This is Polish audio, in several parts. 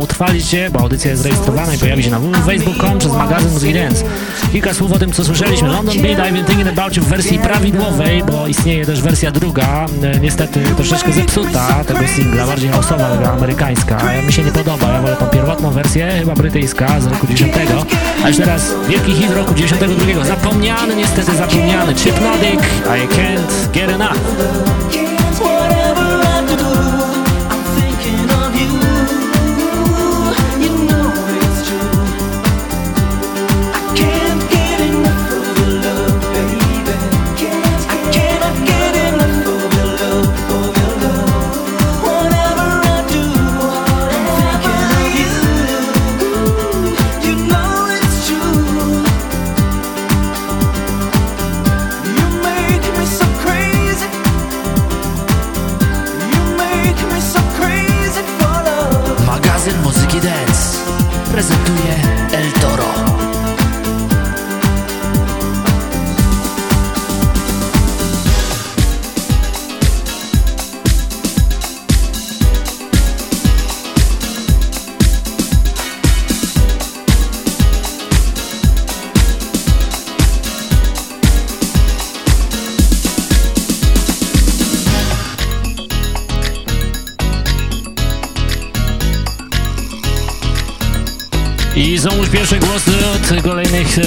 oczywiście, bo audycja jest rejestrowana i pojawi się na www.facebook.com przez magazyn Muzyki Dance. Kilka słów o tym, co słyszeliśmy. London Beat, been thinking about you w wersji prawidłowej, bo istnieje też wersja druga, e, niestety troszeczkę zepsuta tego singla, bardziej house'owa, taka amerykańska. Mi się nie podoba, ja wolę tą pierwotną wersję, chyba brytyjska z roku 10. A już teraz wielki hit roku 92. Zapomniany, niestety zapomniany. Chipnotic, I can't get enough.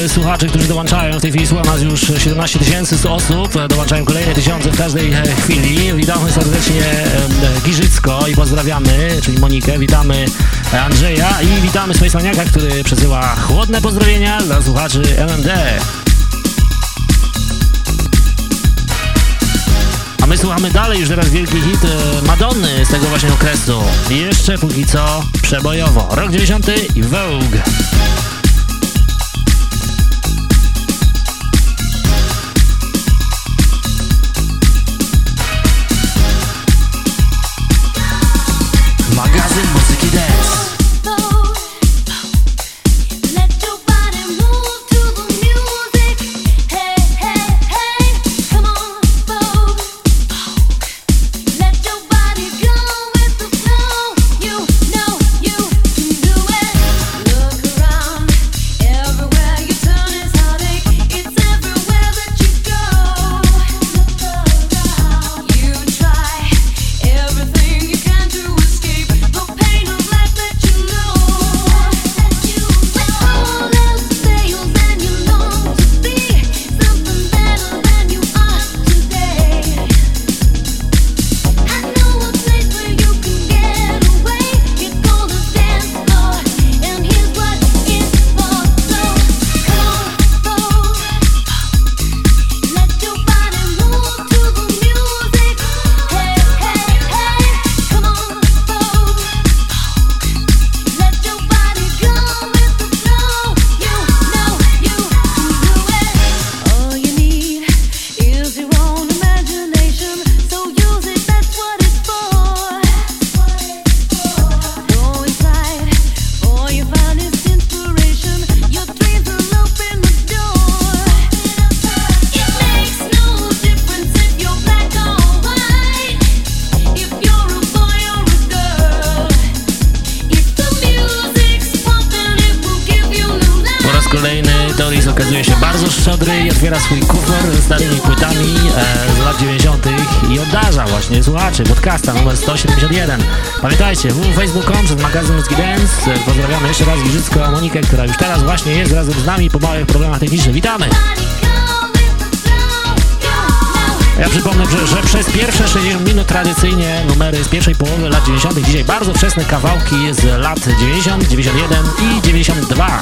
Słuchaczy, którzy dołączają. W tej chwili słucha nas już 17 tysięcy osób, e, dołączają kolejne tysiące w każdej e, chwili. Witamy serdecznie Giżycko i pozdrawiamy, czyli Monikę, witamy Andrzeja i witamy Swojsłaniaka, który przesyła chłodne pozdrowienia dla słuchaczy MMD. A my słuchamy dalej, już teraz wielki hit Madonny z tego właśnie okresu. Jeszcze póki co przebojowo. Rok 90 i Vogue. Razem z nami po małych problemach technicznych. Witamy! Ja przypomnę, że, że, przez pierwsze 60 minut tradycyjnie numery z pierwszej połowy lat 90. Dzisiaj bardzo wczesne kawałki z lat 90, 91 i 92.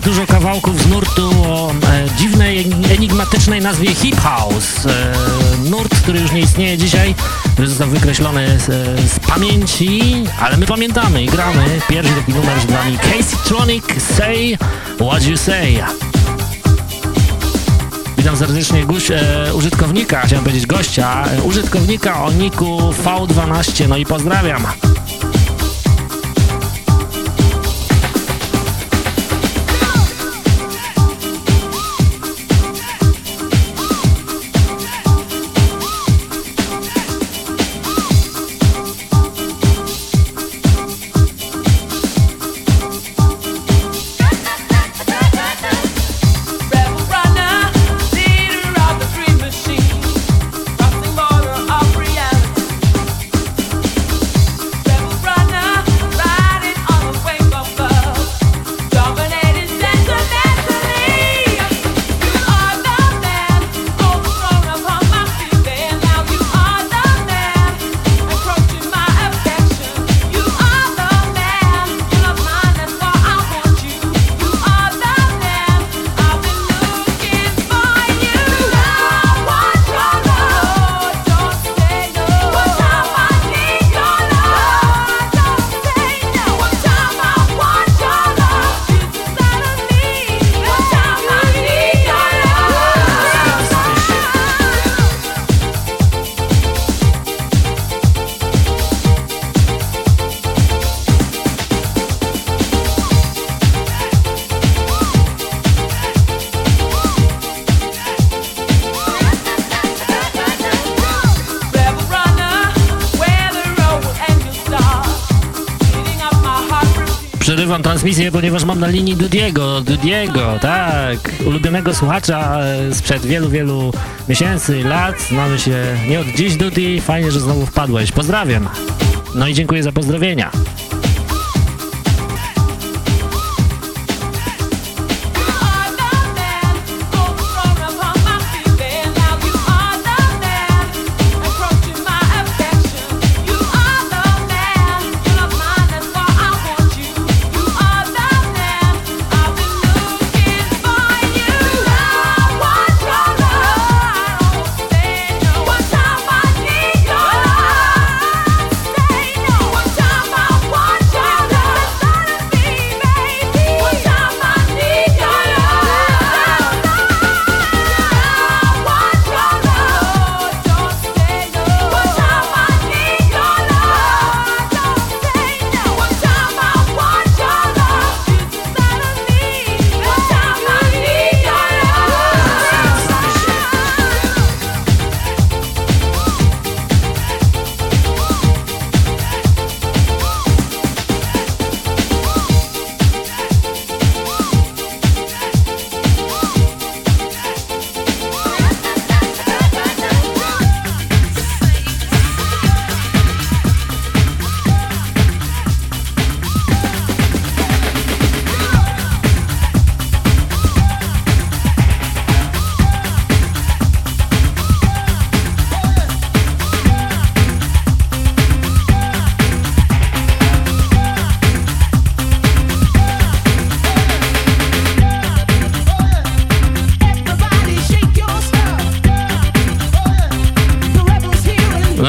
też dużo kawałków z nurtu o e, dziwnej, enigmatycznej nazwie Hip House. E, nurt, który już nie istnieje dzisiaj, został wykreślony z, e, z, pamięci, ale my pamiętamy i gramy. Pierwszy taki numer z nami Casey Tronic, Say What You Say. Witam serdecznie guś, e, użytkownika, chciałem powiedzieć gościa, e, użytkownika o niku V12, no i pozdrawiam. Ponieważ mam na linii Dudiego, Dudiego, tak, ulubionego słuchacza e, sprzed wielu, wielu miesięcy, lat. Znamy się nie od dziś, Dudi, fajnie, że znowu wpadłeś. Pozdrawiam. No i dziękuję za pozdrowienia.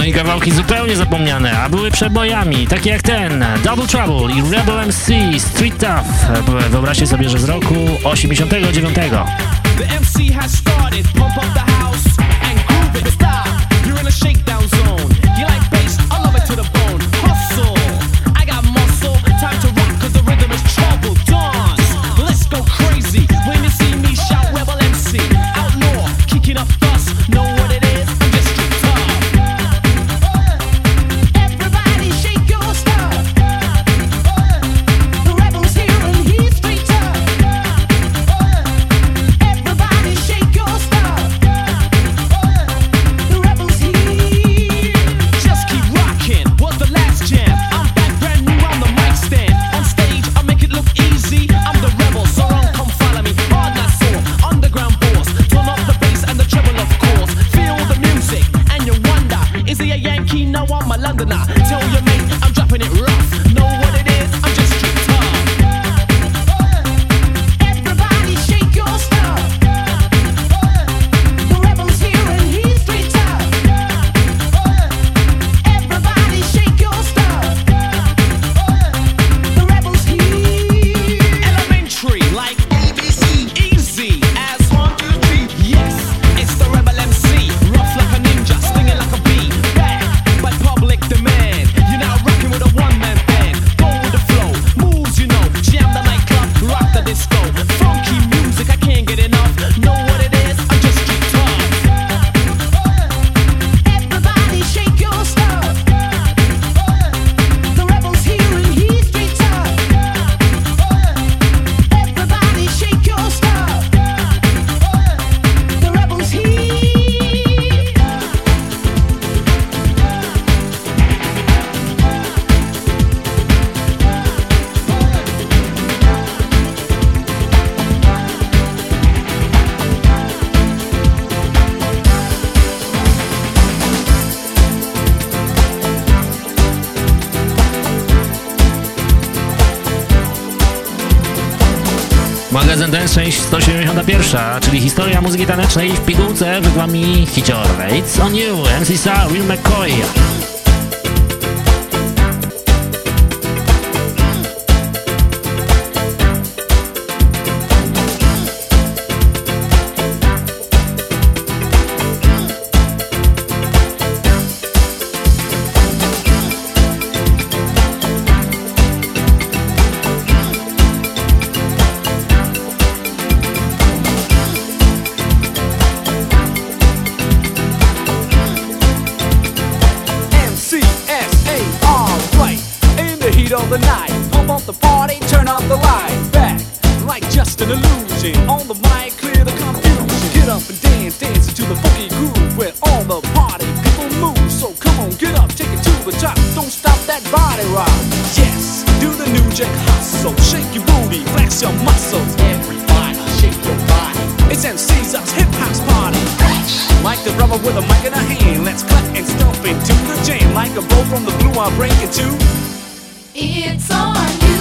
No i kawałki zupełnie zapomniane, a były przebojami, takie jak ten, Double Trouble i Rebel MC, Street Tough. Wyobraźcie sobie, że z roku 89. shakedown zone. You like bass, I love it to the bone. Hustle, I got muscle, time to Historia muzyki tanecznej w pigułce, wygłami Hicior Rates on You, MC Sa, Will McCoy. It's on you.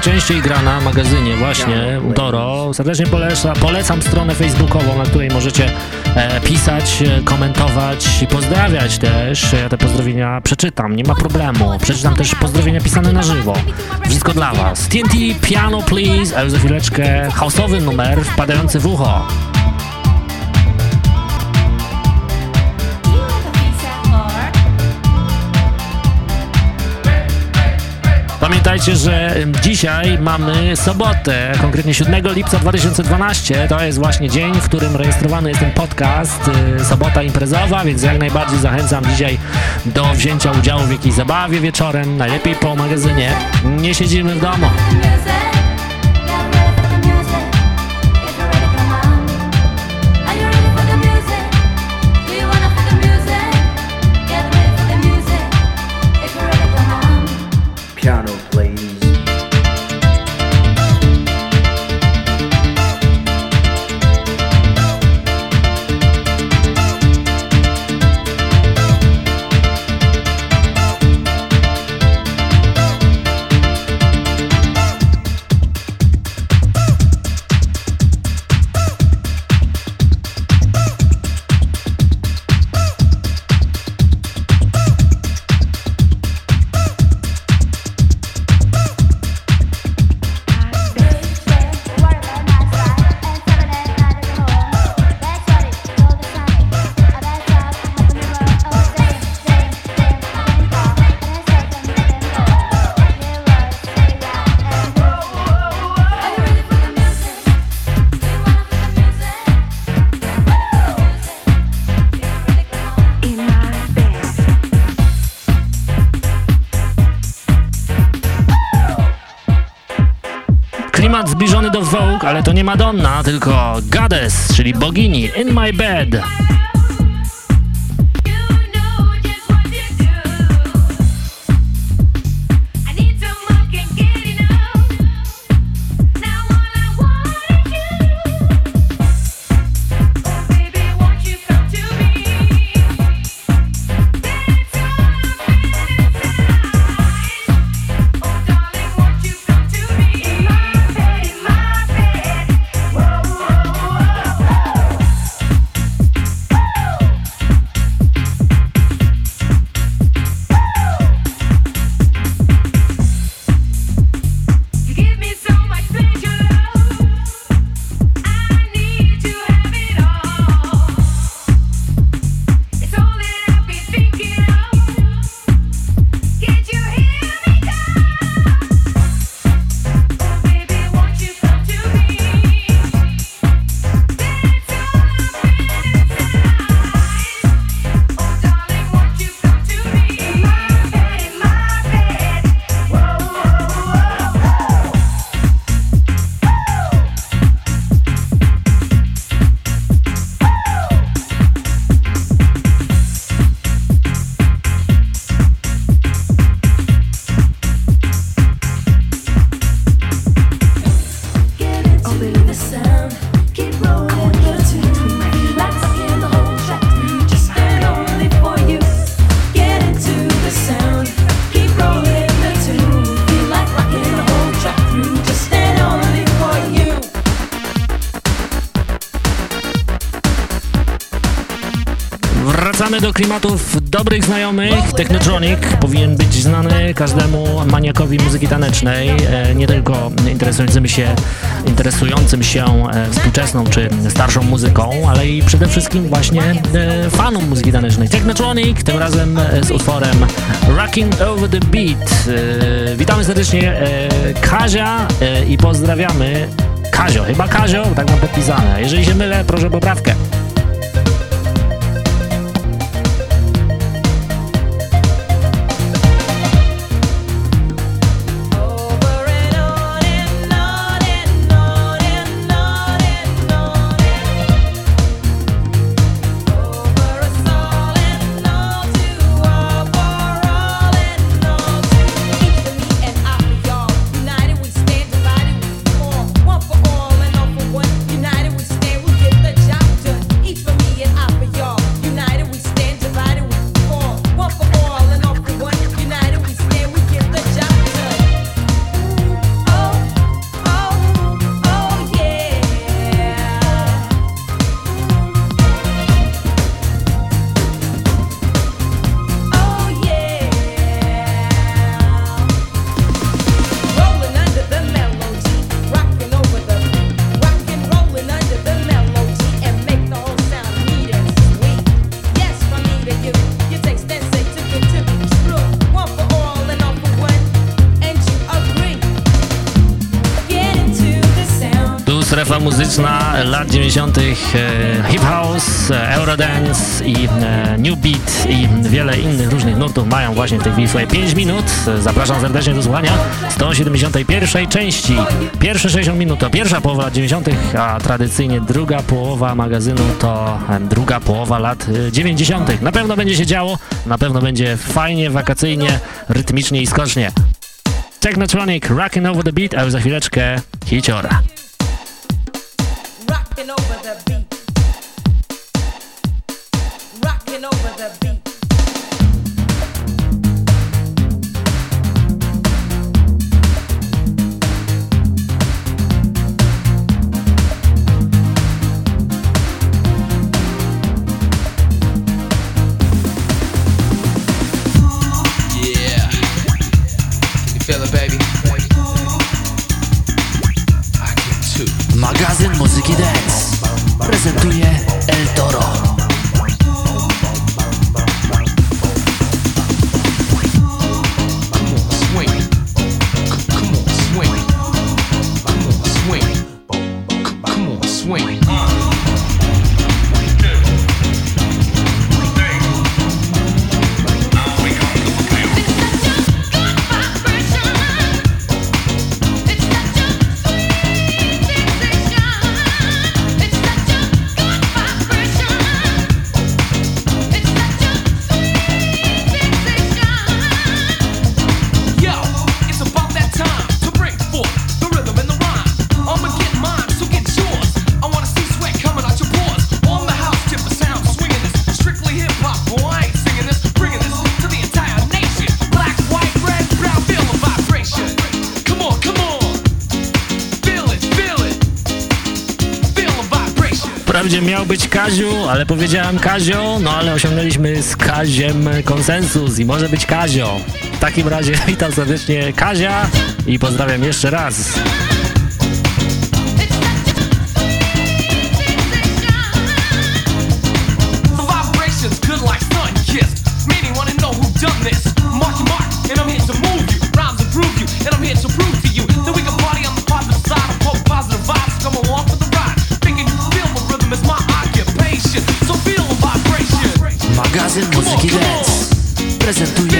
Częściej grana w magazynie właśnie Doro. Serdecznie poleca, polecam stronę facebookową, na której możecie e, pisać, e, komentować i pozdrawiać też. Ja te pozdrowienia przeczytam, nie ma problemu. Przeczytam też pozdrowienia pisane na żywo. Wszystko dla Was. TNT Piano Please, a już za chwileczkę houseowy numer wpadający w ucho. Pamiętajcie, że dzisiaj mamy sobotę, konkretnie 7 lipca 2012. To jest właśnie dzień, w którym rejestrowany jest ten podcast. Y, sobota imprezowa, więc jak najbardziej zachęcam dzisiaj do wzięcia udziału w jakiejś zabawie wieczorem, najlepiej po magazynie. Nie siedzimy w domu. Ale to nie Madonna, tylko Goddess, czyli bogini In My Bed. the sound. Do klimatów dobrych znajomych. Technotronic powinien być znany każdemu maniakowi muzyki tanecznej, e, nie tylko interesującym się, interesującym się e, współczesną czy starszą muzyką, ale i przede wszystkim właśnie e, fanom muzyki tanecznej. Technotronic, tym razem z utworem Rocking Over the Beat. Witamy serdecznie Kazia i pozdrawiamy Kazio, chyba Kazio, tak mam podpisane. Jeżeli się mylę, proszę poprawkę. Muzyczna lat 90. E, hip house, e, eurodance i e, new beat i wiele innych różnych nurtów mają właśnie w tej chwili swoje 5 minut. Zapraszam serdecznie do słuchania 171 części. Pierwsze 60 minut to pierwsza połowa lat 90., a tradycyjnie druga połowa magazynu to druga połowa lat 90. Na pewno będzie się działo, na pewno będzie fajnie, wakacyjnie, rytmicznie i skocznie. Technotronic, Rockin' Over the Beat, a już za chwileczkę hiciora. Wprawdzie miał być Kaziu, ale powiedziałem Kazio, no ale osiągnęliśmy z Kaziem konsensus i może być Kazio. W takim razie witam serdecznie Kazia i pozdrawiam jeszcze raz. present.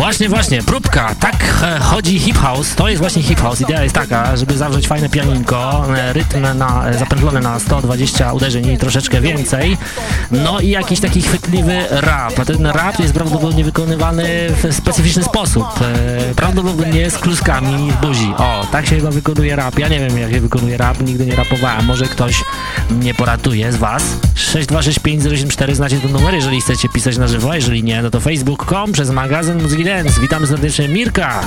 Właśnie, właśnie, próbka, tak e, chodzi hip house, to jest właśnie hip house, idea jest taka, żeby zawrzeć fajne pianinko, e, rytm na, e, zapętlony na 120 uderzeń i troszeczkę więcej, no i jakiś taki chwytliwy rap, a ten rap jest prawdopodobnie wykonywany w specyficzny sposób, prawdopodobnie z kluskami w buzi, o, tak się chyba wykonuje rap, ja nie wiem jak się wykonuje rap, nigdy nie rapowałem, może ktoś mnie poratuje z was, 626504 znacie ten numer, jeżeli chcecie pisać na żywo, jeżeli nie, no to facebook.com przez magazyn muzyki Dance. Witamy serdecznie Mirka.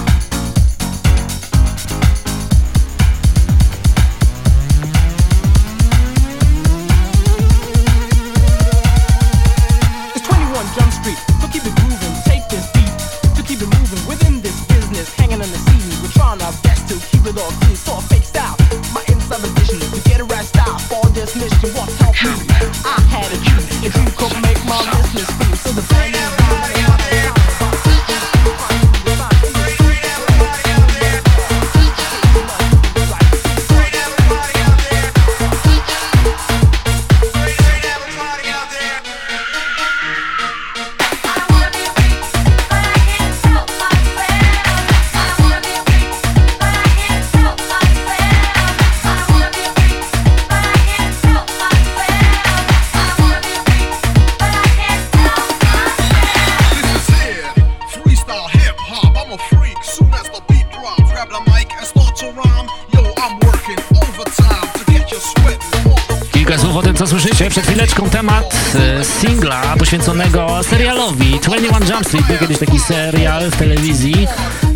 singla poświęconego serialowi 21 Jump Street. Był kiedyś taki serial w telewizji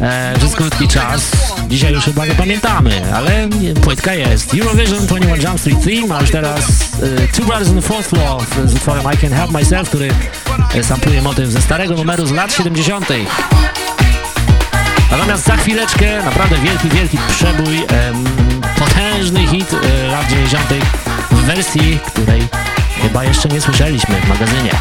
e, przez krótki czas. Dzisiaj już chyba nie pamiętamy, ale płytka jest. Eurovision 21 Jump Street Theme, a już teraz e, Two Brothers on Fourth Floor z utworem I Can Help Myself, który e, sampluje motyw ze starego numeru z lat 70. Natomiast za chwileczkę naprawdę wielki, wielki przebój, potężny hit e, lat 90. w wersji, której chyba jeszcze nie słyszeliśmy w magazynie.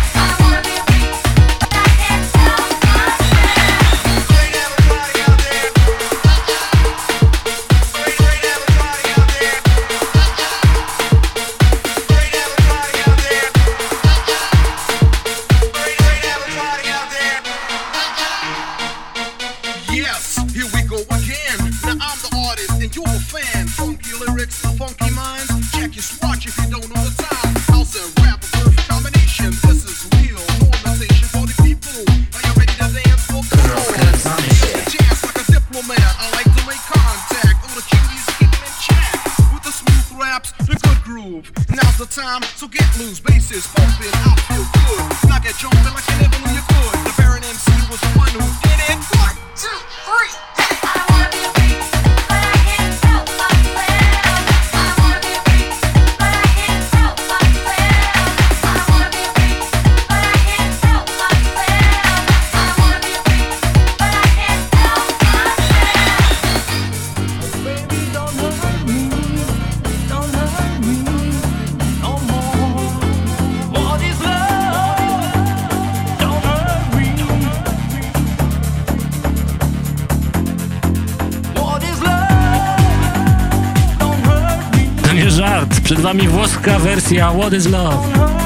wami włoska wersja What is Love.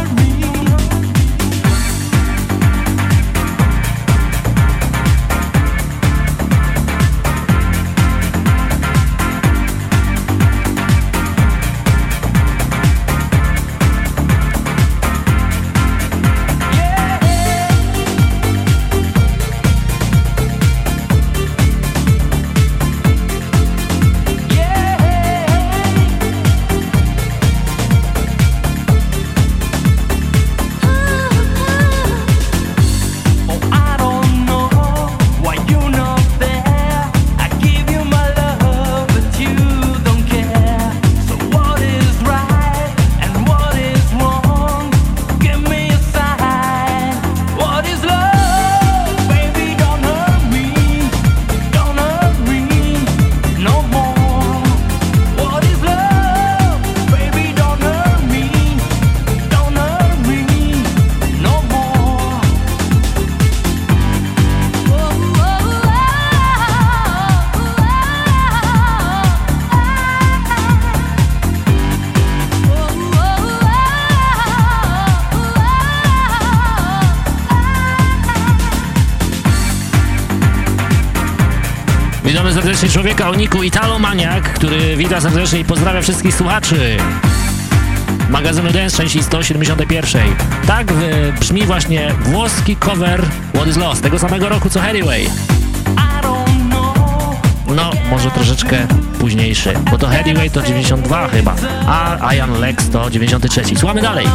się człowieka o niku Italomaniak, który wita serdecznie i pozdrawia wszystkich słuchaczy magazynu Dance części 171. Tak y, brzmi właśnie włoski cover What is Lost, tego samego roku co Hathaway. No, może troszeczkę późniejszy, bo to Hathaway to 92 chyba, a Ian Lex to 93. Słuchamy dalej.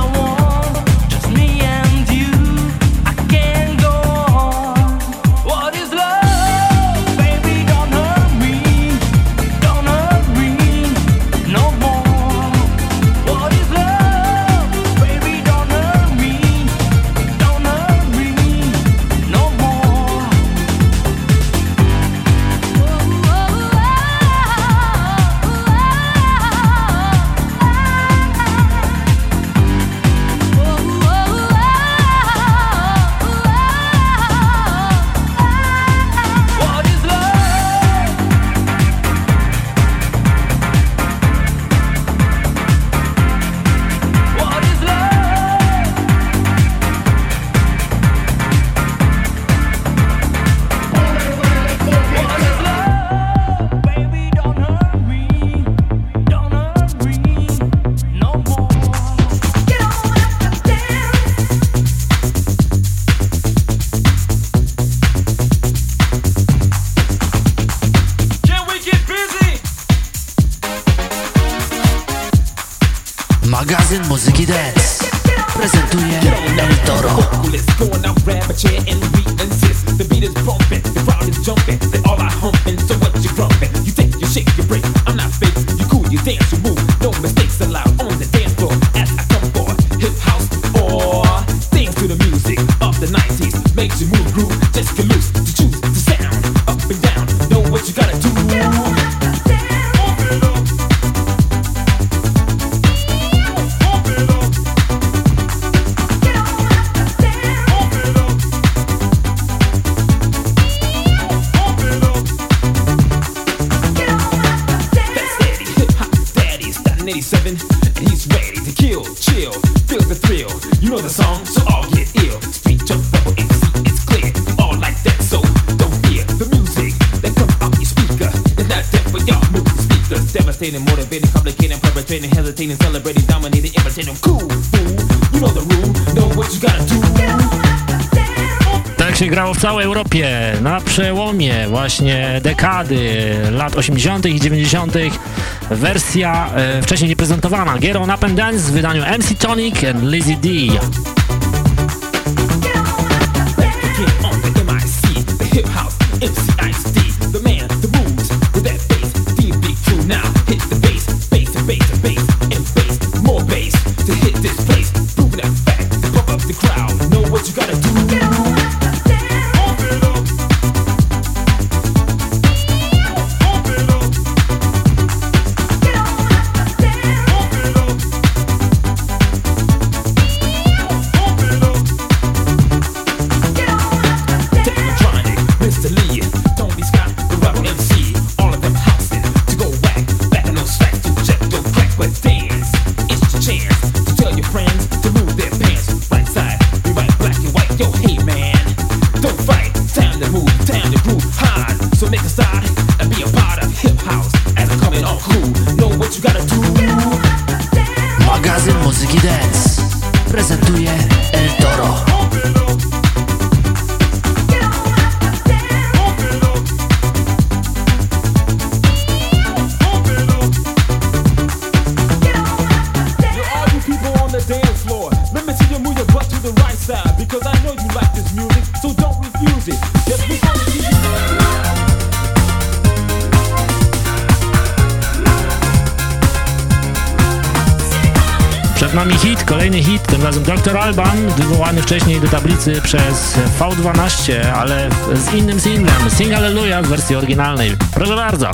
the 90s. Makes you move, groove, just get loose. w całej Europie na przełomie właśnie dekady lat 80. i 90. Wersja e, wcześniej nieprezentowana. Gier o Napendance w wydaniu MC Tonic and Lizzy D. Dr. Alban, wywołany wcześniej do tablicy przez V12, ale z innym singlem, Sing Alleluja w wersji oryginalnej. Proszę bardzo.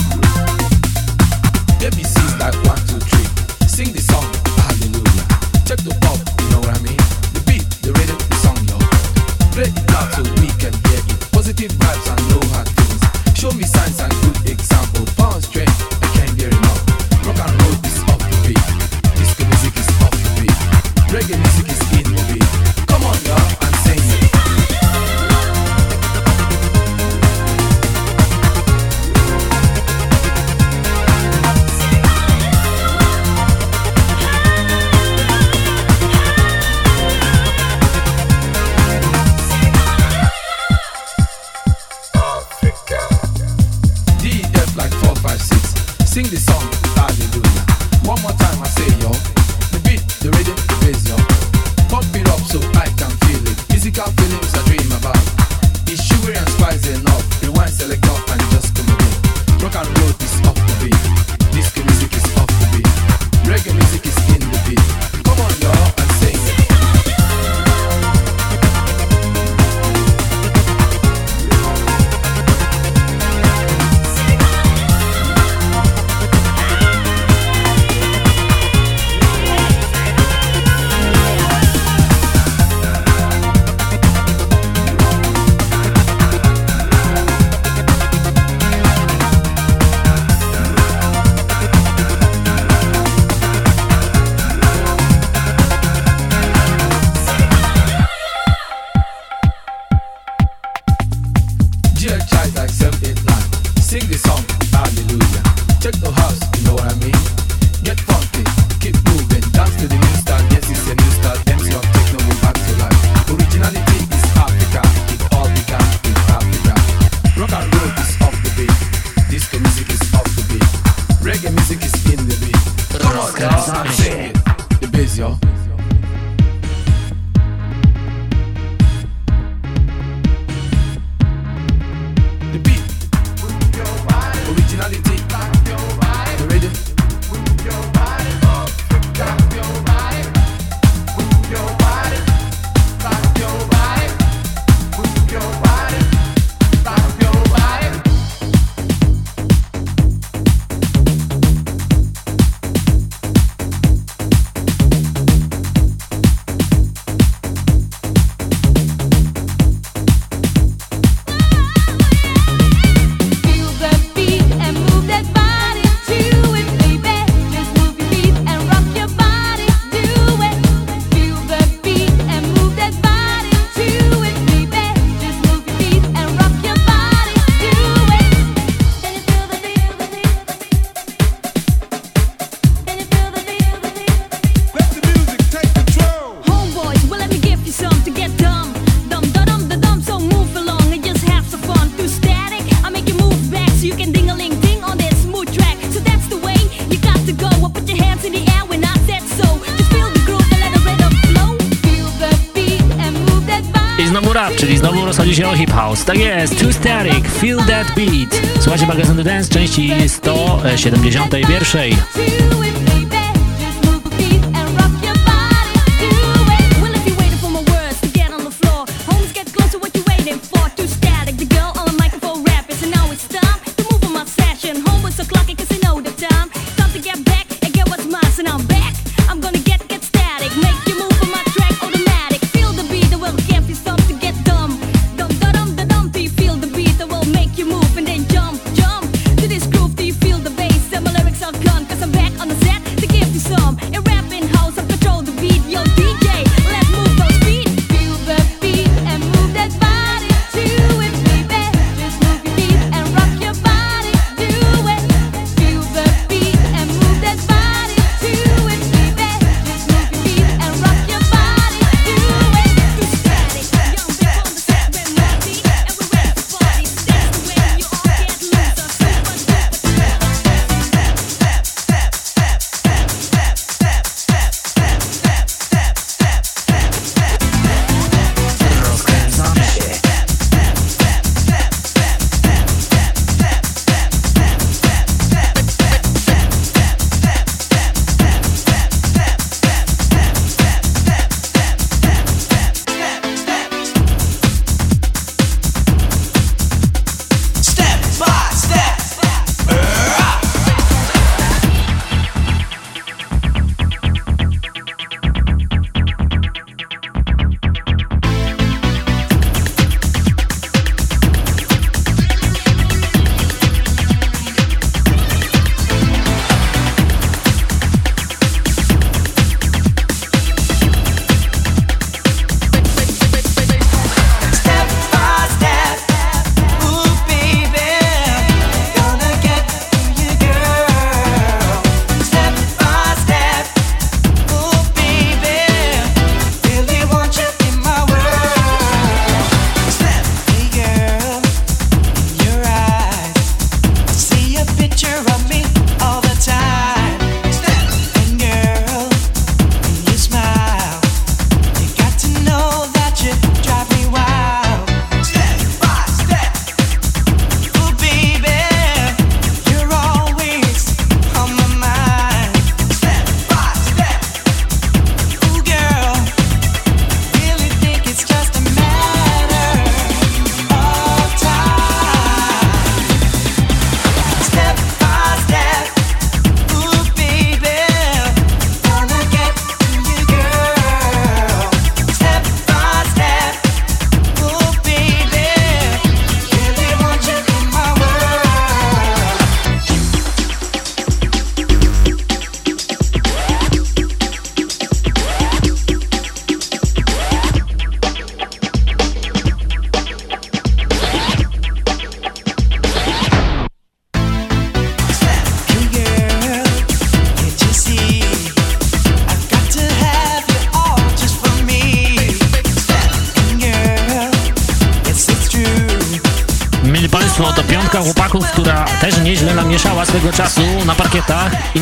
Deadbeat. Słuchajcie magazynu Dance części 171.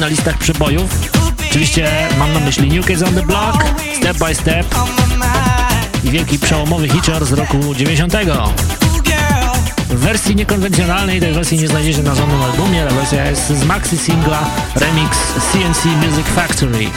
listach przebojów. Oczywiście mam na myśli New Kids on the Block, Step by Step i wielki przełomowy hitcher z roku 90. W wersji niekonwencjonalnej tej wersji nie znajdziecie na żadnym albumie, ale wersja jest z maxi singla remix CNC Music Factory.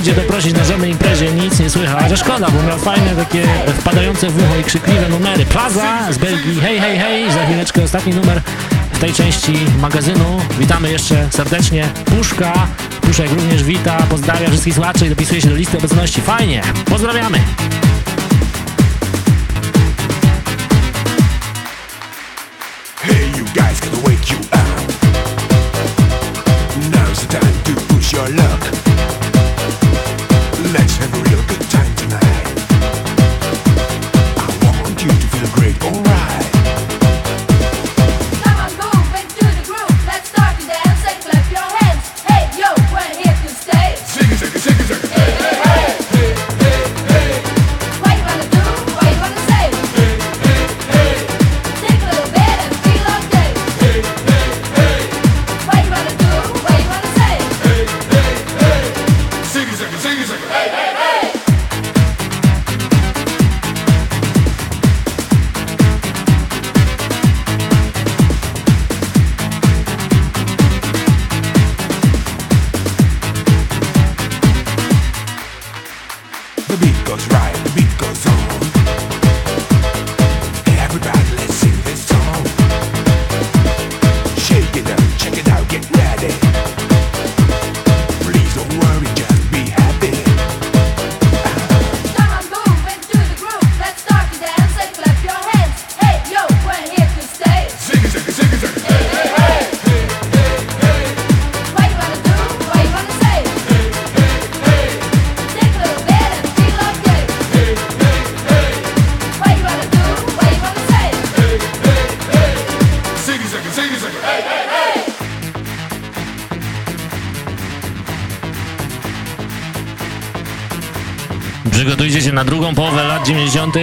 Nigdzie doprosić na żadnej imprezie, nic nie słychać, a szkoda, bo miał fajne takie wpadające w ucho i krzykliwe numery. Plaza z Belgii, hej, hej, hej, za chwileczkę ostatni numer w tej części magazynu. Witamy jeszcze serdecznie Puszka, Puszek również wita, pozdrawia wszystkich słuchaczy i dopisuje się do listy obecności. Fajnie, pozdrawiamy! Na drugą połowę lat 90.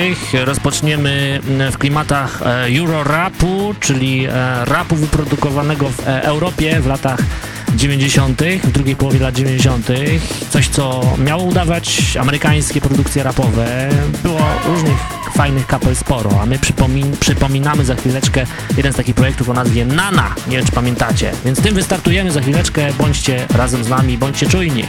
Rozpoczniemy mm, w klimatach e, Euro-rapu, czyli e, rapu wyprodukowanego w e, Europie w latach 90., w drugiej połowie lat 90. Coś, co miało udawać amerykańskie produkcje rapowe. Było różnych fajnych kapel sporo, a my przypomin przypominamy za chwileczkę jeden z takich projektów o nazwie Nana. Nie wiem, czy pamiętacie. Więc tym wystartujemy za chwileczkę. Bądźcie razem z nami, bądźcie czujni.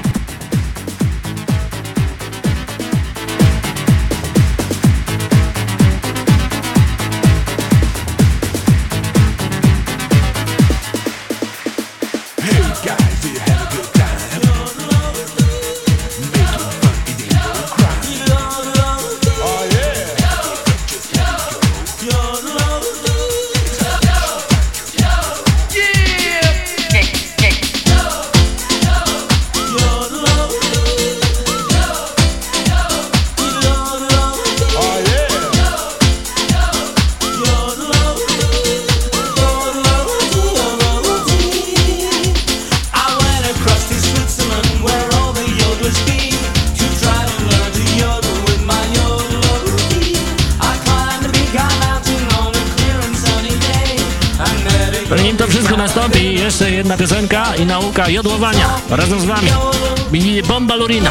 Nastąpi, jeszcze jedna piosenka i nauka jodłowania razem z wami. Bomba Lurina.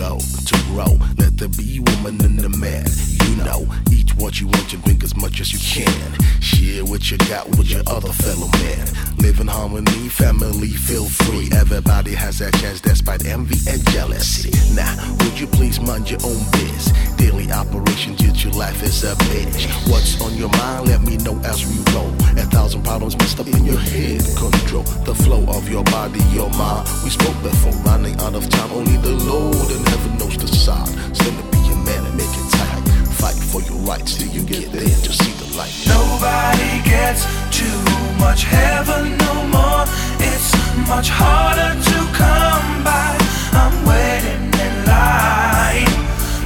Go to grow. Let there be woman and the man, you know. What you want and drink as much as you can. Share what you got with your other fellow man. Live in harmony, family, feel free. Everybody has that chance despite envy and jealousy. Now, would you please mind your own biz? Daily operations, yet your life is a bitch. What's on your mind? Let me know as we roll. A thousand problems messed up in your head. Control the flow of your body, your mind. We spoke before running out of time. Only the Lord in heaven knows the side. Send a for your rights till you get there to see the light. Nobody gets too much heaven no more. It's much harder to come by. I'm waiting in line.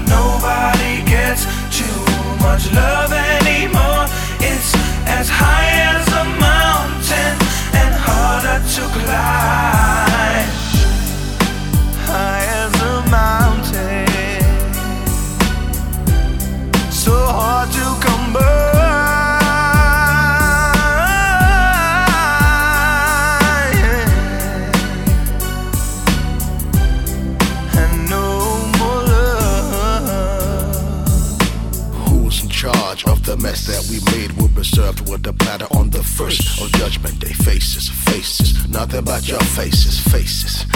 Nobody gets too much love anymore. It's as high as a mountain and harder to climb. High as a mountain, that we made? Will be served with a platter on the first of Judgment Day. Faces, faces, nothing but your faces, faces.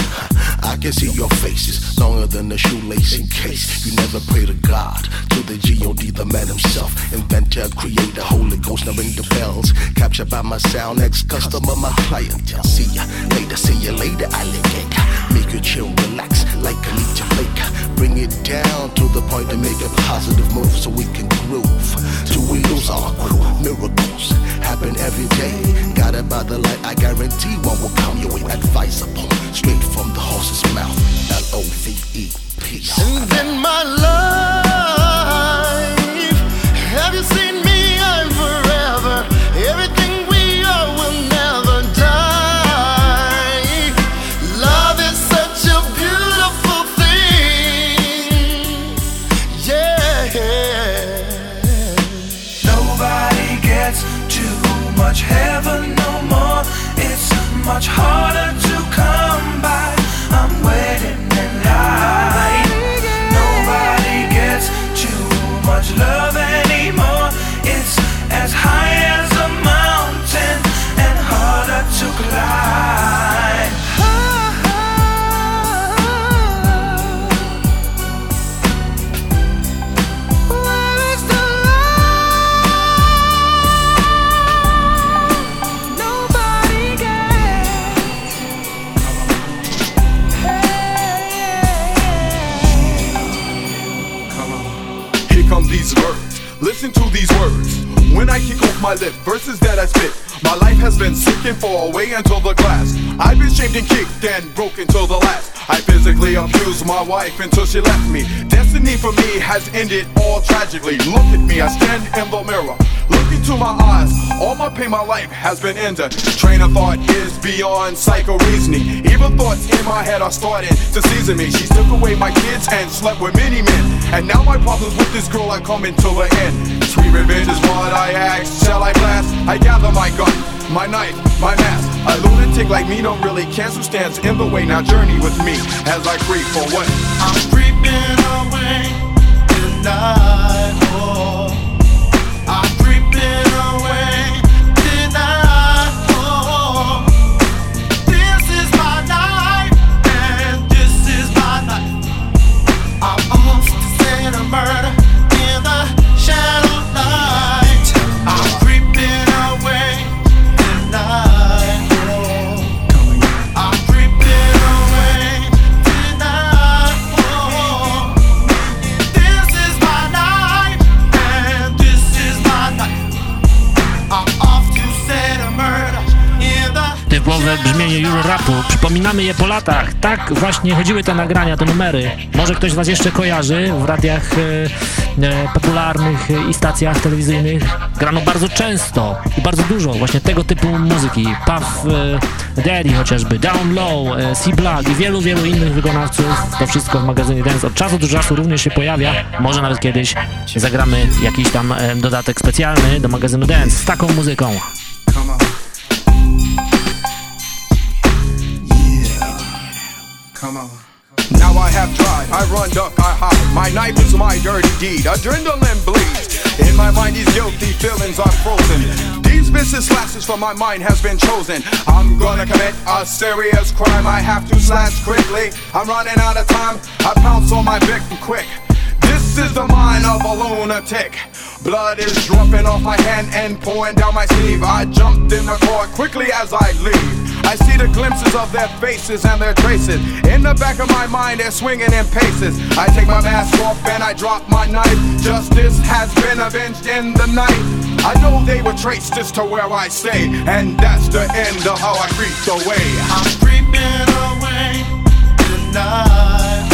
I can see your faces longer than a shoelace in case. You never pray to God, to the G.O.D., the man himself, inventor, creator, Holy Ghost. Now ring the bells, captured by my sound, ex customer, my clientele. See ya later, see ya later, alligator. Make you chill, relax like a leech Jamaica. Bring it down to the point to make a positive move so we can groove. We lose our crew. Miracles happen every day. Guided by the light, I guarantee one will come your way. Advisable, straight from the horse's mouth. L O V E. Peace. And in my life, have you seen my lip, verses that I spit. My life has been sinking for a way until the glass. I've been shamed and kicked and broken till the last. I physically abused my wife until she left me. Destiny for me has ended all tragically. Look at me, I stand in the mirror. Look into my eyes, all my pain, my life has been ended. Train of thought is beyond psycho reasoning. Evil thoughts in my head are starting to season me. She took away my kids and slept with many men. And now my problems with this girl are coming to the end. Sweet revenge is what I ask. Shall I blast? I gather my gun, my knife, my mask. A lunatic like me don't really care who stands in the way. Now journey with me as I creep for what? I'm creeping away tonight. Oh, Typowe brzmienie Eurorapu. Przypominamy je po latach. Tak właśnie chodziły te nagrania, te numery. Może ktoś z Was jeszcze kojarzy. W radiach e, e, popularnych i stacjach telewizyjnych grano bardzo często i bardzo dużo właśnie tego typu muzyki. Puff e, Daddy chociażby, Down Low, e, C-Block i wielu, wielu innych wykonawców. To wszystko w magazynie Dance od czasu do czasu również się pojawia. Może nawet kiedyś zagramy jakiś tam e, dodatek specjalny do magazynu Dance z taką muzyką. Come on. Now I have tried, I run, duck, I hide. My knife is my dirty deed. Adrenaline bleeds. In my mind, these guilty feelings are frozen. These vicious slashes for my mind has been chosen. I'm gonna commit a serious crime. I have to slash quickly. I'm running out of time. I pounce on my victim quick. This is the mind of a lunatic. Blood is dropping off my hand and pouring down my sleeve. I jumped in the car quickly as I leave. I see the glimpses of their faces and their traces. In the back of my mind, they're swinging in paces. I take my mask off and I drop my knife. Justice has been avenged in the night. I know they would trace this to where I stay, and that's the end of how I creeped away. I'm creeping away tonight.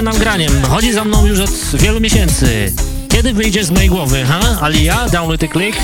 Tym nagraniem. Chodzi za mną już od wielu miesięcy. Kiedy wyjdzie z mojej głowy, ha? Alia, down with the click?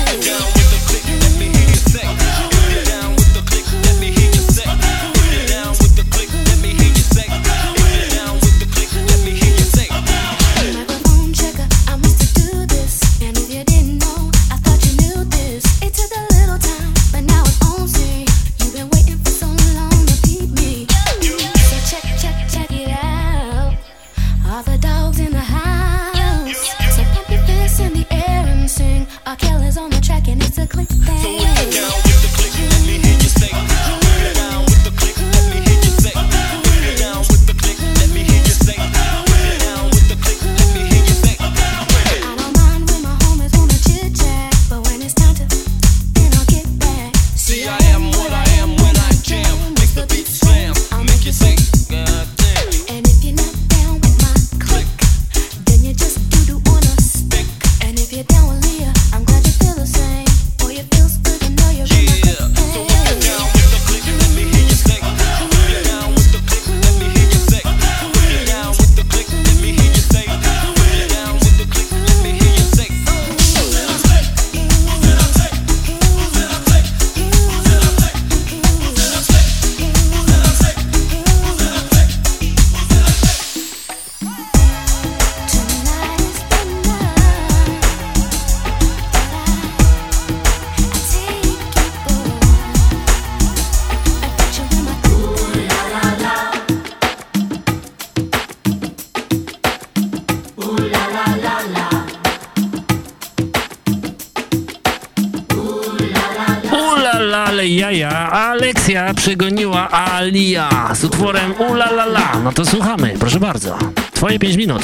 Alia z utworem Ula la la. No to słuchamy, proszę bardzo. Twoje 5 minut.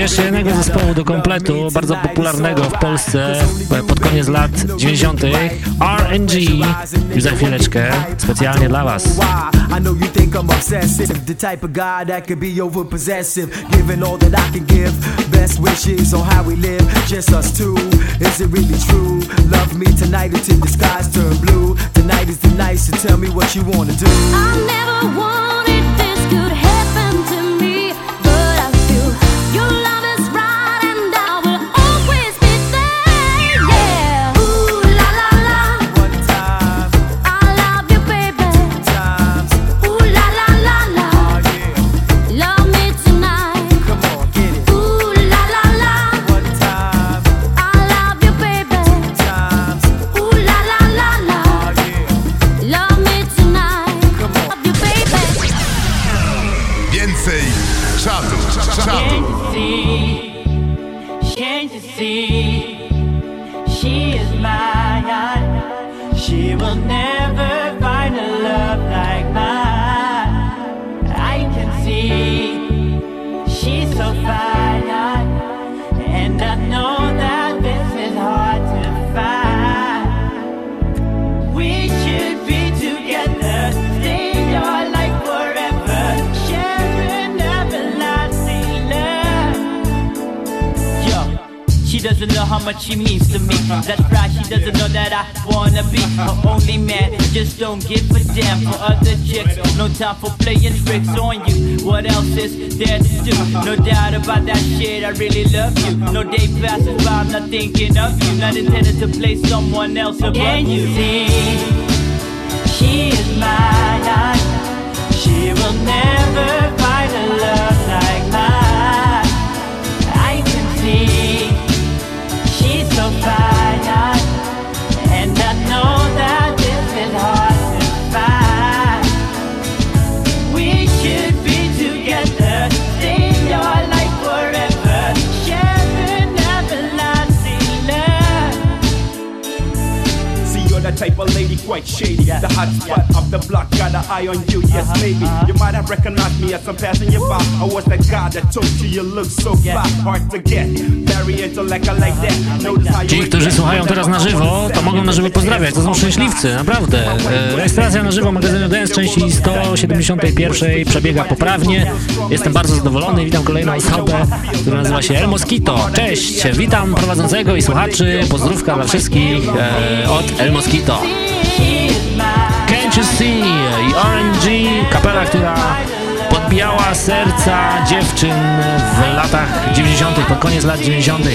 jeszcze jednego zespołu do kompletu, bardzo popularnego w Polsce e, pod koniec lat 90. RNG. Już za chwileczkę, specjalnie dla Was. I know you think I'm obsessive, the type of guy that could be over possessive, giving all that I can give. Best wishes on how we live, just us two. Is it really true? Love me tonight until the skies turn blue. Tonight is the night, so tell me what you wanna do. I never want know how much she means to me. That's right, she doesn't know that I wanna be her only man. Just don't give a damn for other chicks. No time for playing tricks on you. What else is there to do? No doubt about that shit, I really love you. No day passes by, I'm not thinking of you. Not intended to play someone else above Can you. See, she is mine. She will never fight. Quite shady. The hot spot of the block, got an eye on you, yes, maybe. You might have recognized me as I'm passing you by. I was that guy that told you you look so fly, hard to get. Very intellect, I like that. Notice how you Ci, którzy słuchają teraz na żywo, to mogą na żywo pozdrawiać. To są szczęśliwcy, naprawdę. E, Rejestracja na żywo magazynu Dance części 171 przebiega poprawnie. Jestem bardzo zadowolony. Witam kolejną osobę, która nazywa się El Mosquito. Cześć, witam prowadzącego i słuchaczy. Pozdrówka dla wszystkich e, od El Mosquito. Can't You See i RNG, kapela, która podbijała serca dziewczyn w latach 90., pod koniec lat 90.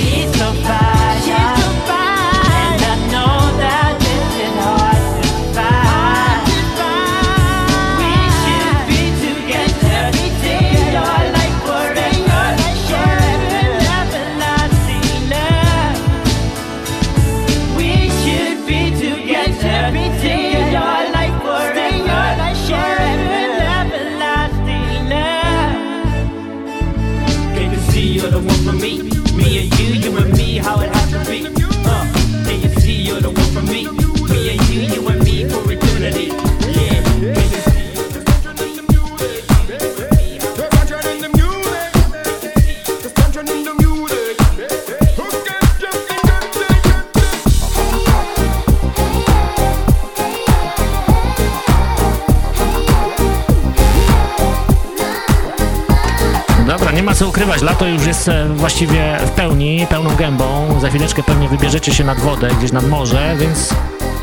co ukrywać, lato już jest e, właściwie w pełni, pełną gębą. Za chwileczkę pewnie wybierzecie się nad wodę, gdzieś nad morze, więc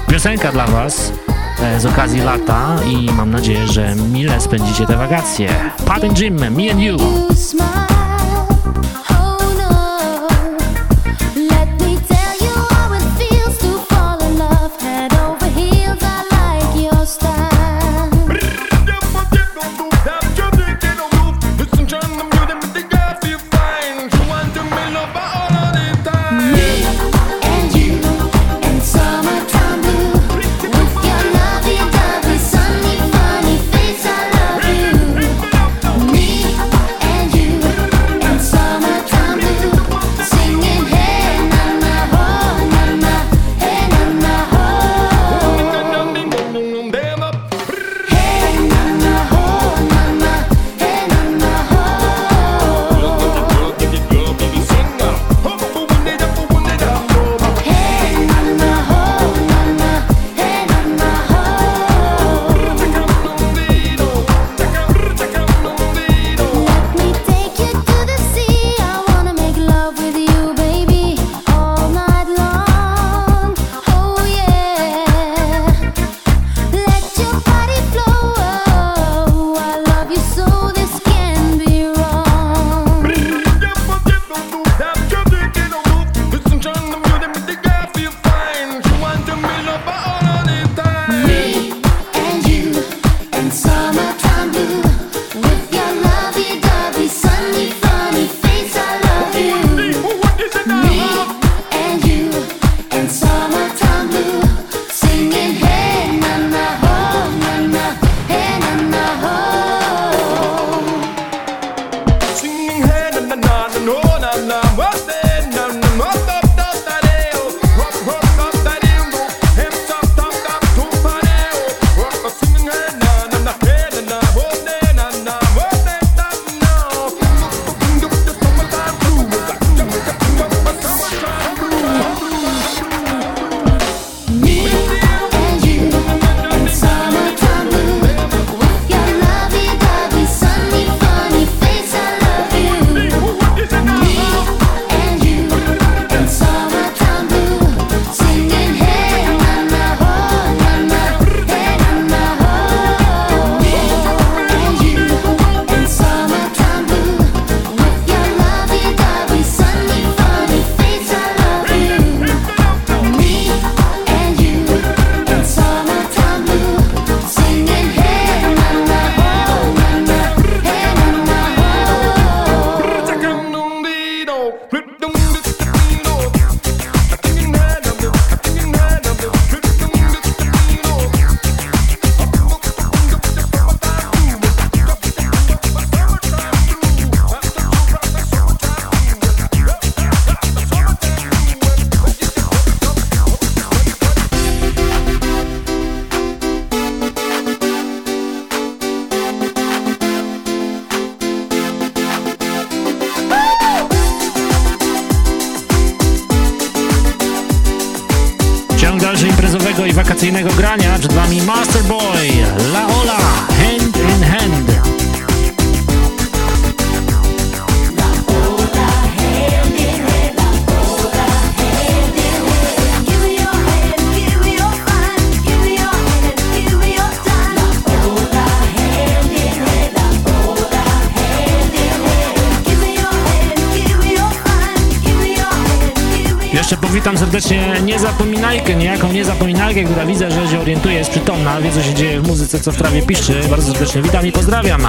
piosenka dla Was e, z okazji lata i mam nadzieję, że mile spędzicie te wakacje. Pat and Jim, me and you. Niezapominajkę, która widzę, że się orientuje, jest przytomna, wie co się dzieje w muzyce, co w trawie piszczy. Bardzo serdecznie witam i pozdrawiam.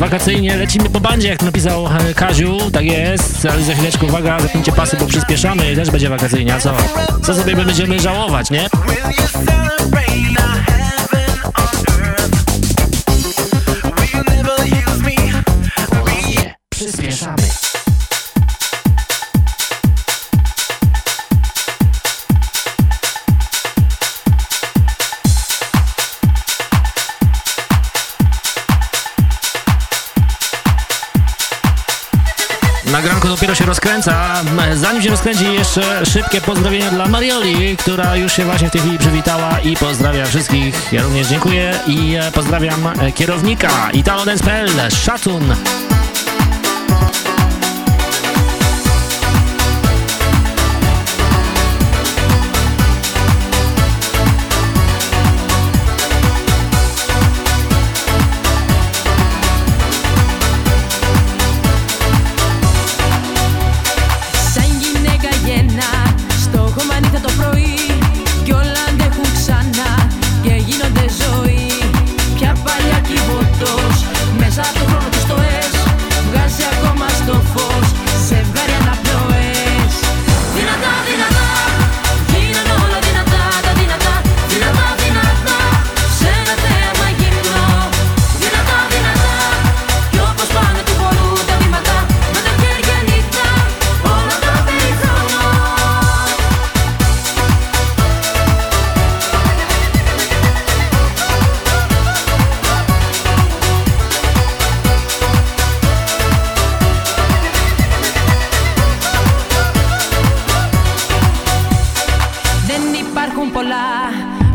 Wakacyjnie lecimy po bandzie, jak napisał e, Kaziu. Tak jest, ale za chwileczkę uwaga, zapnijcie pasy, bo przyspieszamy i też będzie wakacyjnie. A co? Co sobie będziemy żałować, nie? Zanim się rozkręci, jeszcze szybkie pozdrowienia dla Marioli, która już się właśnie w tej chwili przywitała i pozdrawia wszystkich. Ja również dziękuję i e, pozdrawiam e, kierownika italodance.pl, szacun.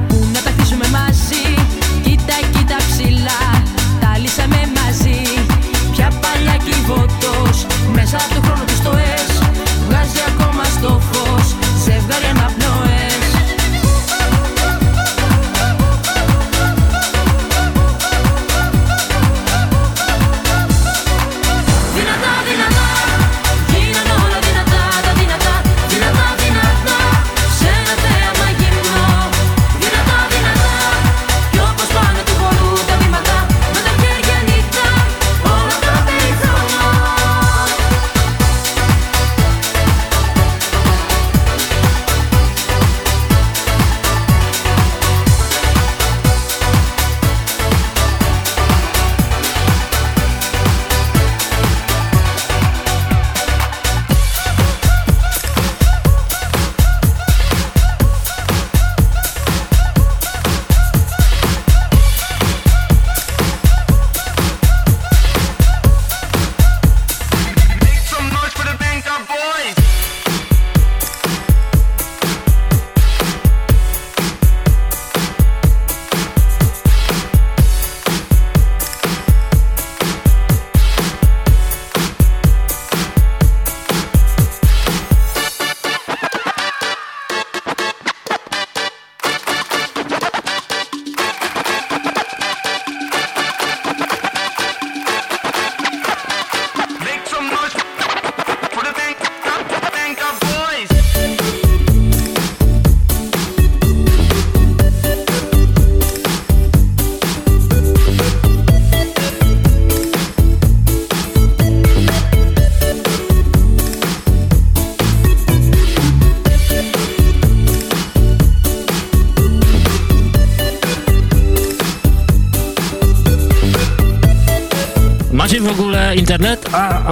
Που να τα χτίσουμε μαζί. Κοίτα, κοίτα ψηλά, τα λύσαμε μαζί. Πια παλιά κυβωτός, μέσα από το χρόνο του στο ες. Βγάζει ακόμα στο φως, ζευγάρι αναπνοές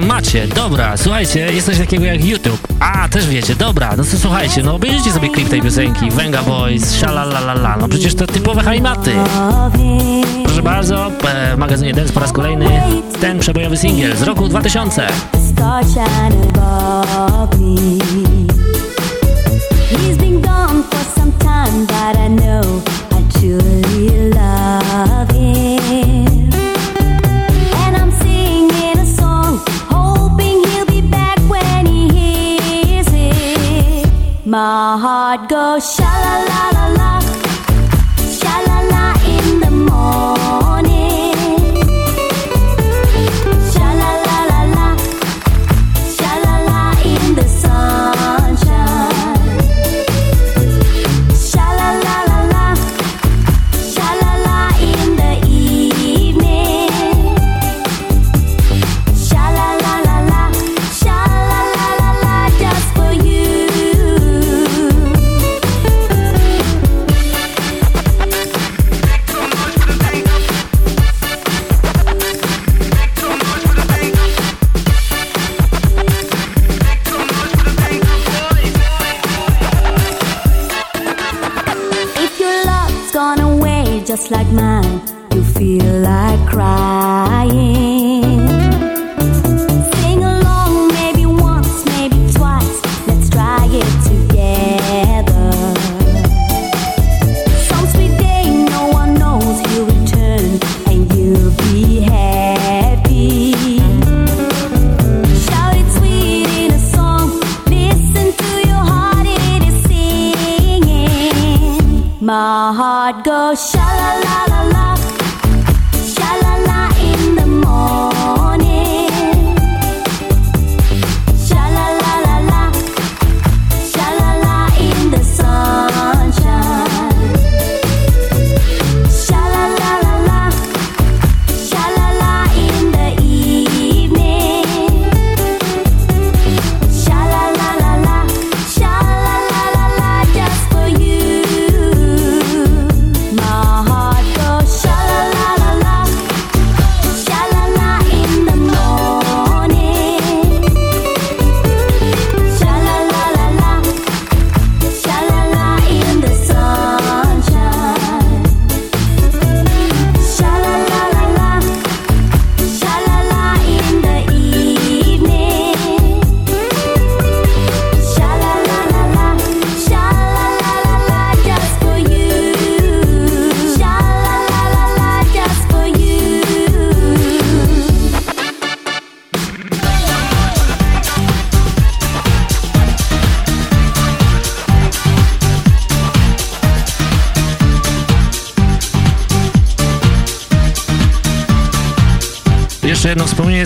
macie, dobra, słuchajcie, jest coś takiego jak YouTube. A, też wiecie, dobra, no to słuchajcie, no obejrzyjcie sobie klip tej piosenki, Venga Boys, szalalalala, no przecież to typowe hajmaty. Proszę bardzo, e, w magazynie Dance po raz kolejny ten przebojowy singiel z roku 2000. star shining above me. He's been gone for some time, but I know heart goes sha la la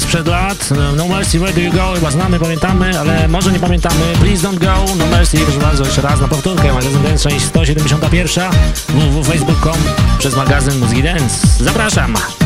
sprzed lat. No Mercy, Where Do You Go? Chyba znamy, pamiętamy, ale może nie pamiętamy. Please Don't Go, No Mercy, proszę bardzo, jeszcze raz na powtórkę. Magazyn Dance, część 171, www.facebook.com przez magazyn Mózgi Dance. Zapraszam!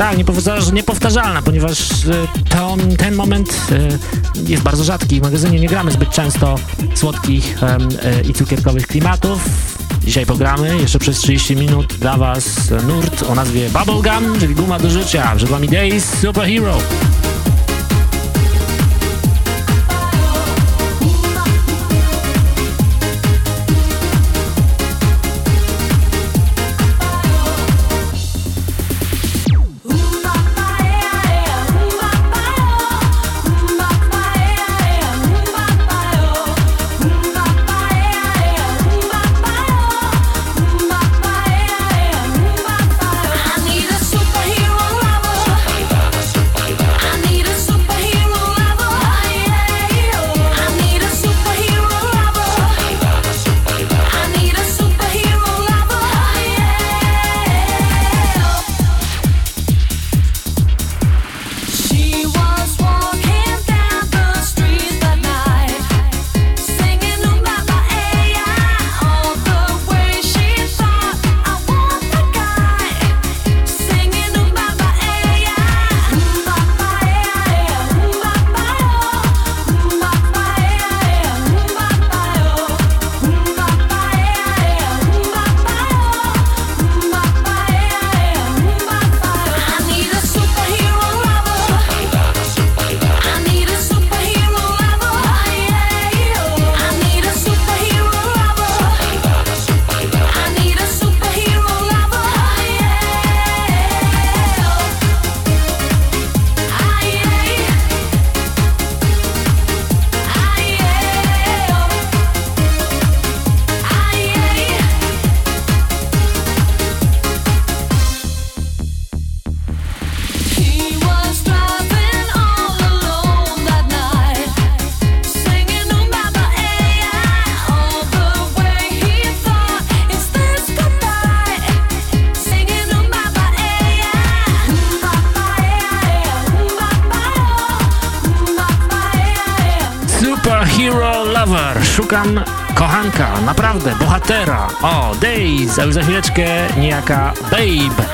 Tak, niepowtarzalna, ponieważ e, to, ten moment e, jest bardzo rzadki. W magazynie nie gramy zbyt często słodkich e, i cukierkowych klimatów. Dzisiaj pogramy jeszcze przez 30 minut dla Was nurt o nazwie Bubblegum, czyli guma do życia. Przed Wami Days Superhero. Hero. Szukam kochanka, naprawdę, bohatera. O, Days, a już za chwileczkę niejaka Babe.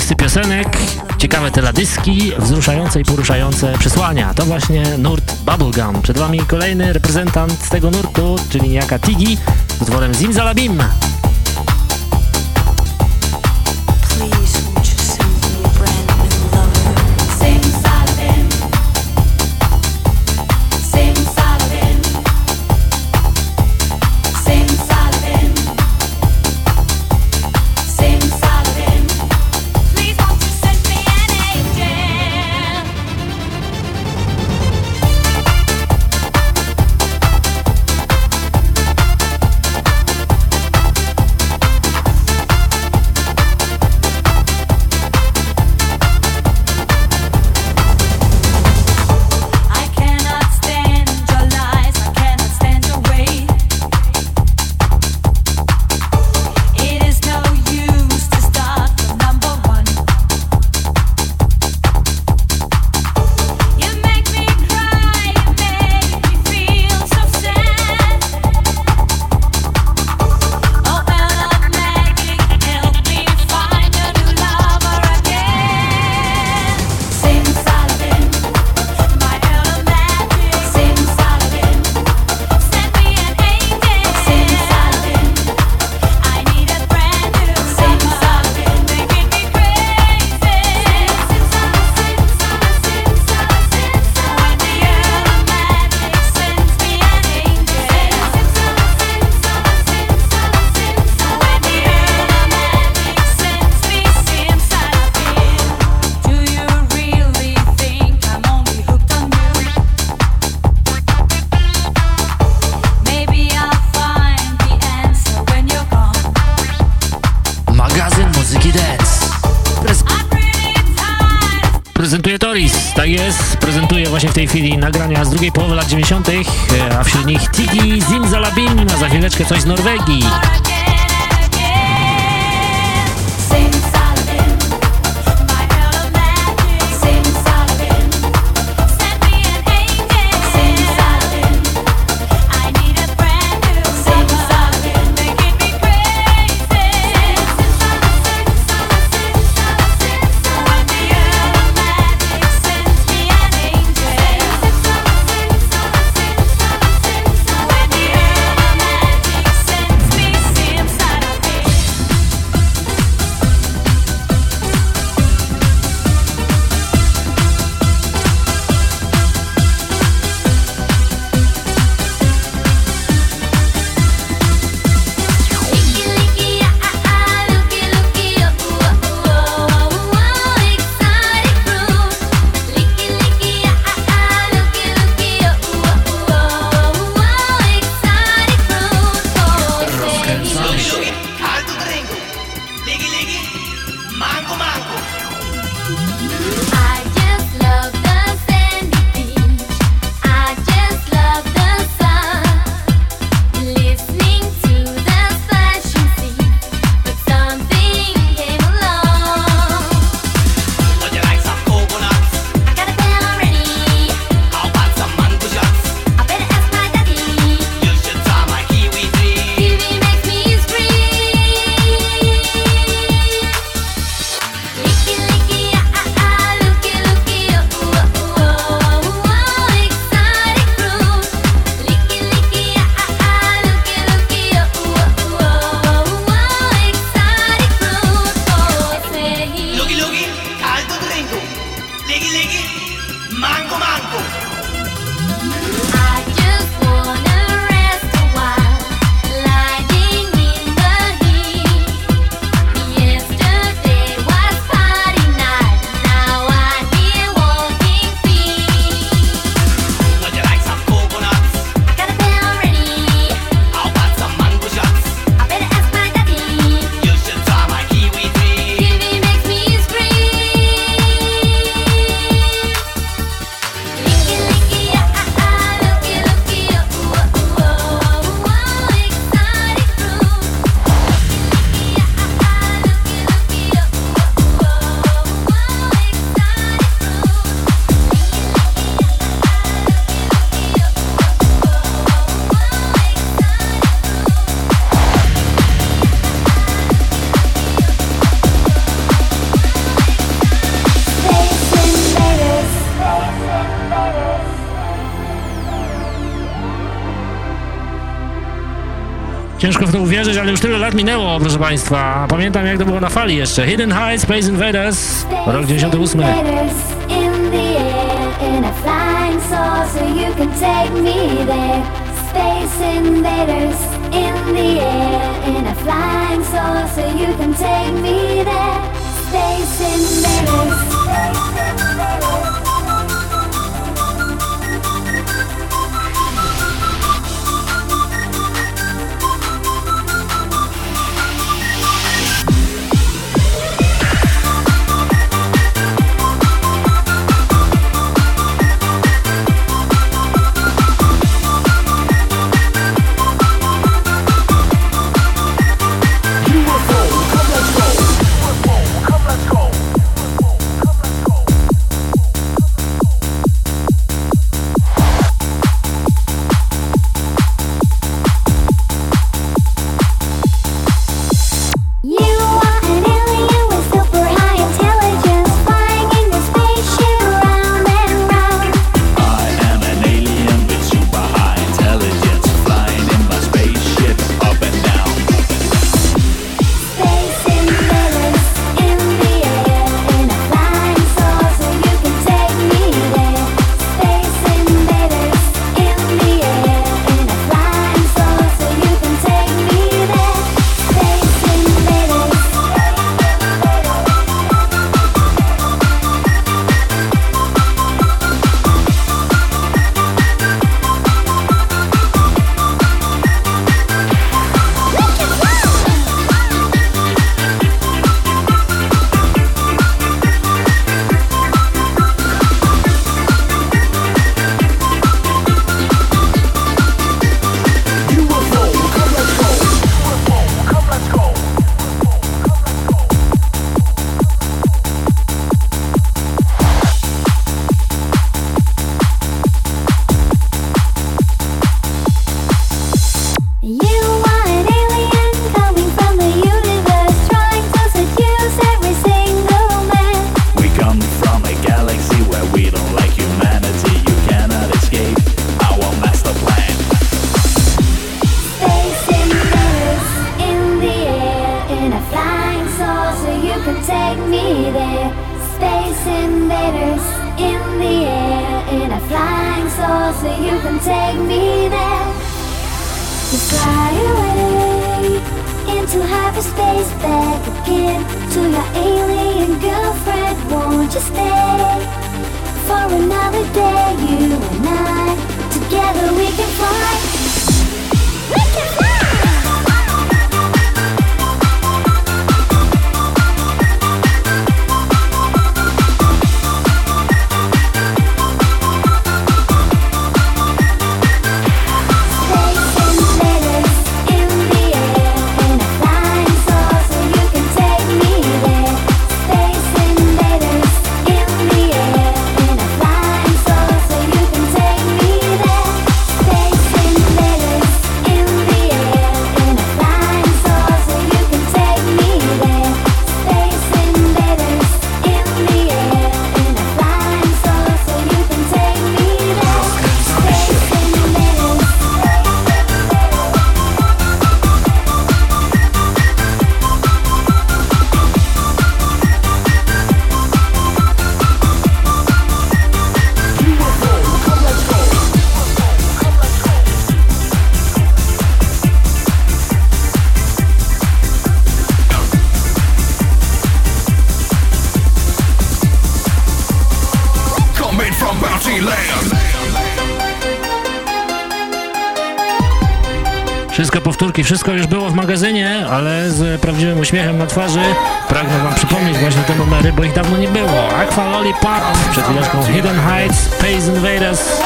teksty piosenek, ciekawe teledyski, wzruszające i poruszające przesłania. To właśnie nurt Bubblegum. Przed Wami kolejny reprezentant tego nurtu, czyli niejaka Tigi z utworem Zimzalabim. Zimzalabim. spojrzeć, ale już tyle lat minęło, proszę Państwa. Pamiętam, jak to było na fali jeszcze. Hidden High, Space Invaders, rok 98. Space invaders in the air in a flying saucer. You can take me there. Space invaders. powtórki. Wszystko już było w magazynie, ale z prawdziwym uśmiechem na twarzy pragnę wam przypomnieć właśnie te numery, bo ich dawno nie było. Aqua Lollipop, przed chwileczką Hidden Heights, Space Invaders,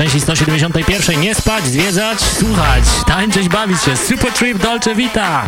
części 171. Nie spać, zwiedzać, słuchać, tańczyć, bawić się. Super Trip Dolce Vita.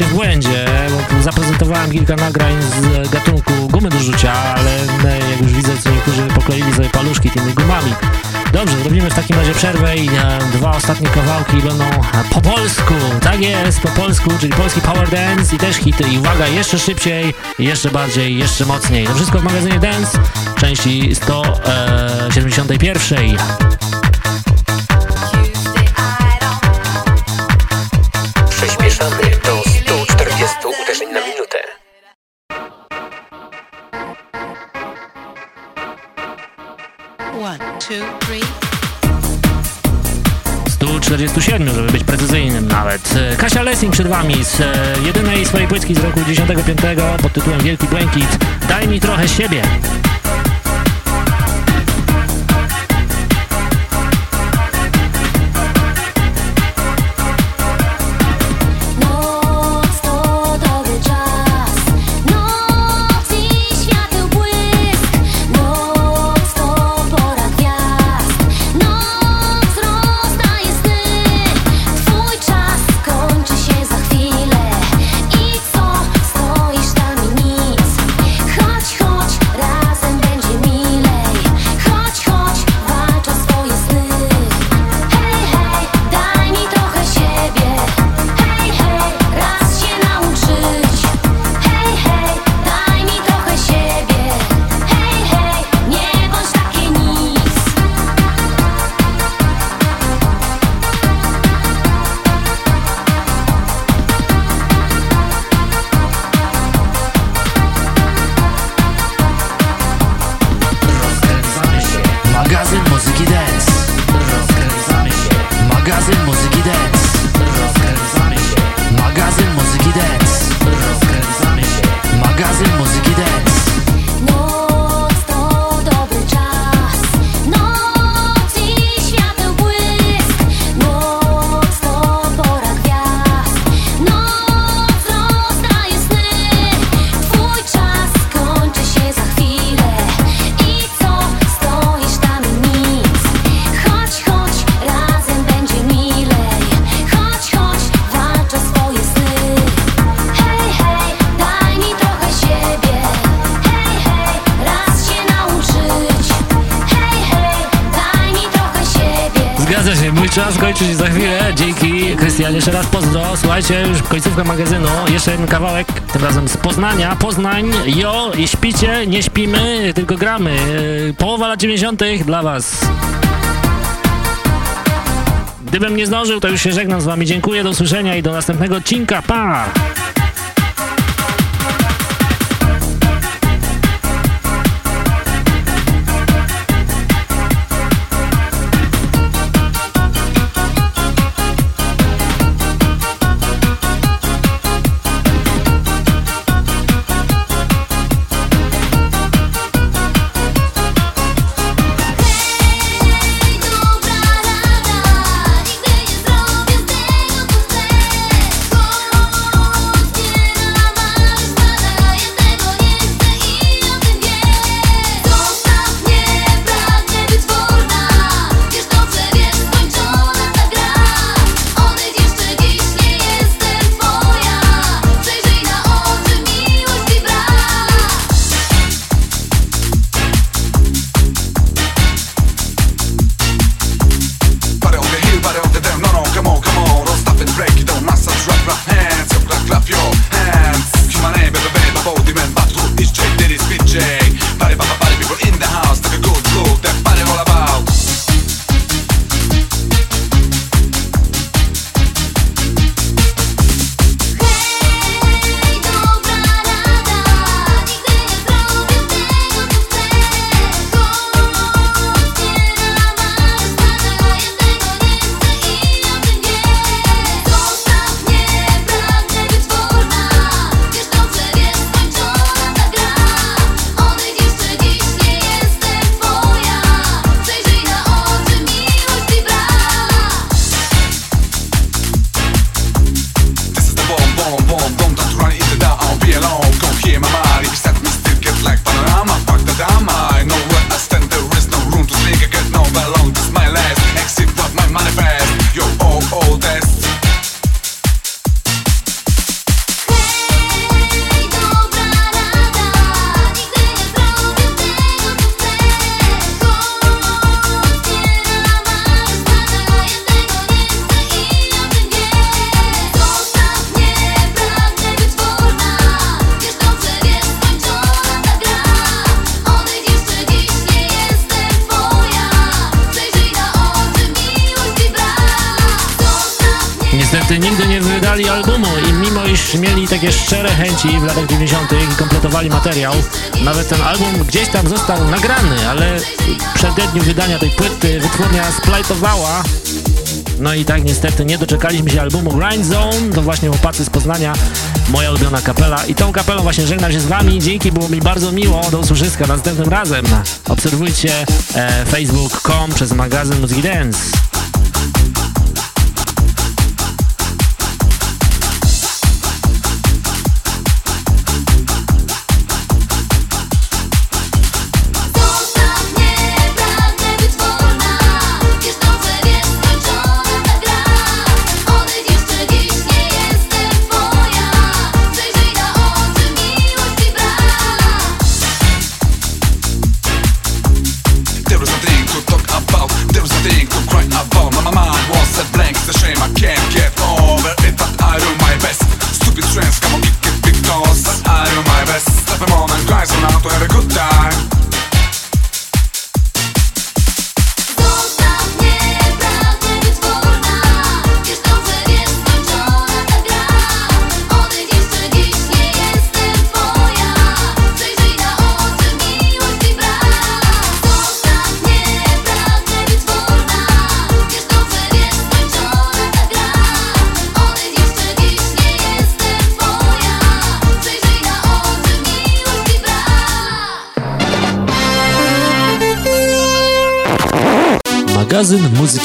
Jesteście w błędzie, bo zaprezentowałem kilka nagrań z gatunku gumy do rzucia, ale e, jak już widzę, co niektórzy pokleili sobie paluszki tymi gumami. Dobrze, zrobimy w takim razie przerwę i dwa ostatnie kawałki będą po polsku. Tak jest, po polsku, czyli polski power dance i też hity. I uwaga, jeszcze szybciej, jeszcze bardziej, jeszcze mocniej. To wszystko w magazynie Dance, części 171. 147, żeby być precyzyjnym nawet. E, Kasia Lessing przed wami z e, jedynej swojej płytki z roku 95 pod tytułem Wielki Błękit. Daj mi trochę siebie. Końcówka magazynu. Jeszcze jeden kawałek, tym razem z Poznania. Poznań, jo, śpicie, nie śpimy, tylko gramy. Yy, Połowa lat 90. dla was. Gdybym nie zdążył, to już się żegnam z wami. Dziękuję, do usłyszenia i do następnego odcinka. Pa! Materiał, nawet ten album gdzieś tam został nagrany, ale w przededniu wydania tej płyty wytwórnia splajtowała. No i tak niestety nie doczekaliśmy się albumu Grind Zone, to właśnie chłopacy z Poznania, moja ulubiona kapela. I tą kapelą właśnie żegnam się z wami, dzięki, było mi bardzo miło, do usłyszyska następnym razem. Obserwujcie e, facebook.com przez magazyn Muzyki Dance.